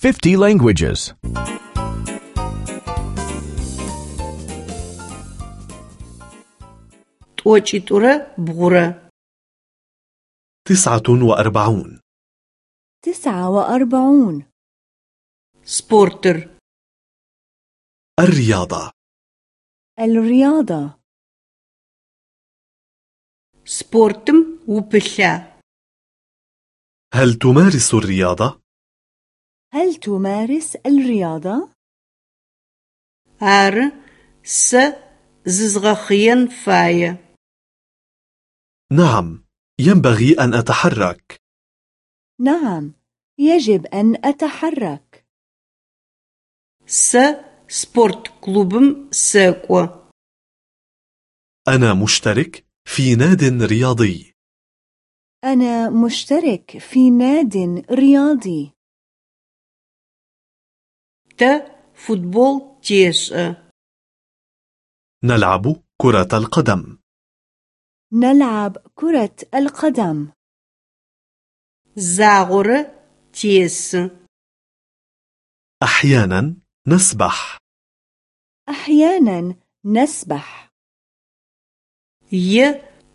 50 languages. 24 بغرة 49 49 سبورتر الرياضة. الرياضة. سبورتم وبلا هل تمارس الرياضة؟ هل تمارس الرياضة؟ Ары, сэ зызгъэхъыен фае. نعم ينبغي أن أتحرك نعم يجب أن أتحرك Сэ спорт клубым сэкӏо. أنا مشترك في ناد رياضي أنا مشترك في ناد رياضي Тэ футбол тешӏэ. نلعب كرة القدم نلعب كرة القدم Загъорэ тесы. أحيانا نسبح أحيانا نسبح Е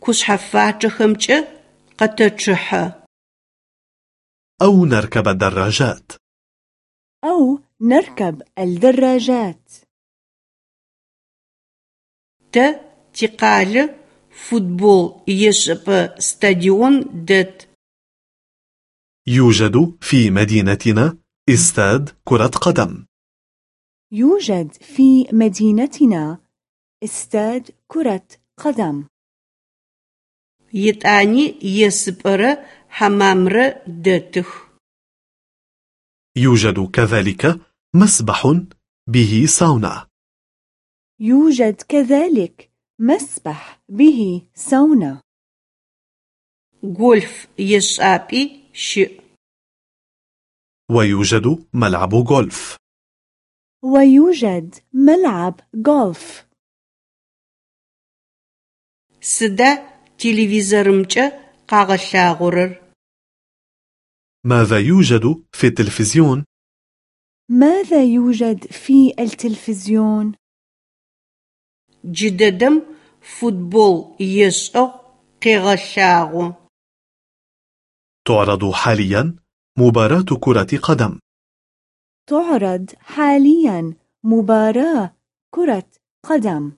кушъхьэфачъэхэмкӏэ къэтэчъыхьэ. أو نركب الدراجات أو نركب الدراجات. ت تقال فوتبول يشب ستاديون دت يوجد في مدينتنا استاد كرة قدم. يوجد في مدينتنا استاد كرة قدم. يتاني يسبر حمامر دتخ يوجد كذلك مسبح به ساونا. يوجد كذلك مسبح به ساونا. غولف يشابي ش. ويوجد ملعب غولف. ويوجد ملعب غولف. سدا تلفزيونمچ قاغلاغورر ماذا يوجد في التلفزيون؟ ماذا يوجد في التلفزيون؟ جددم فوتبول يشأو قيغشاغو تعرض حاليا مباراة كرة قدم تعرض حاليا مباراة كرة قدم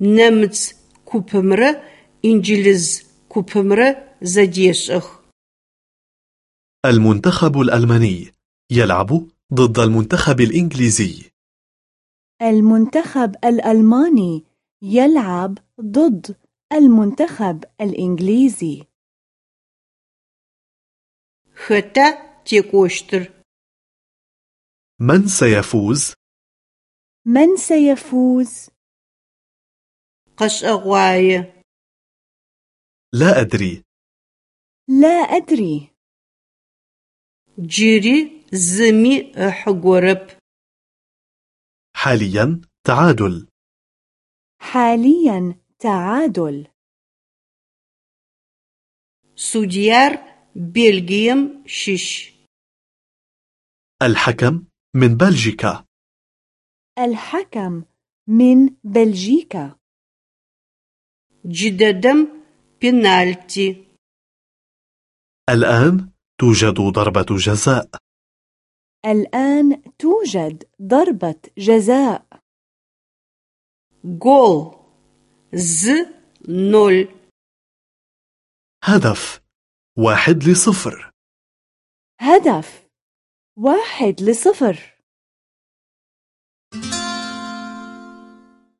نمت كوبمرا إنجلز كوبمرا زديشخ المنتخب الألماني يلعب ضد المنتخب الإنجليزي. المنتخب الألماني يلعب ضد المنتخب الإنجليزي. ختا تيكوشتر من سيفوز؟ من سيفوز؟ قش أغواي لا أدري لا أدري Джыри зыми ыхьыгорэп. حاليا تعادل حاليا تعادل Судьяр Бельгием щыщ. الحكم من بلجيكا الحكم من بلجيكا Джыдэдэм пенальти. الآن توجد ضربة جزاء. الآن توجد ضربة جزاء. جول ز نول. هدف واحد لصفر. هدف واحد لصفر.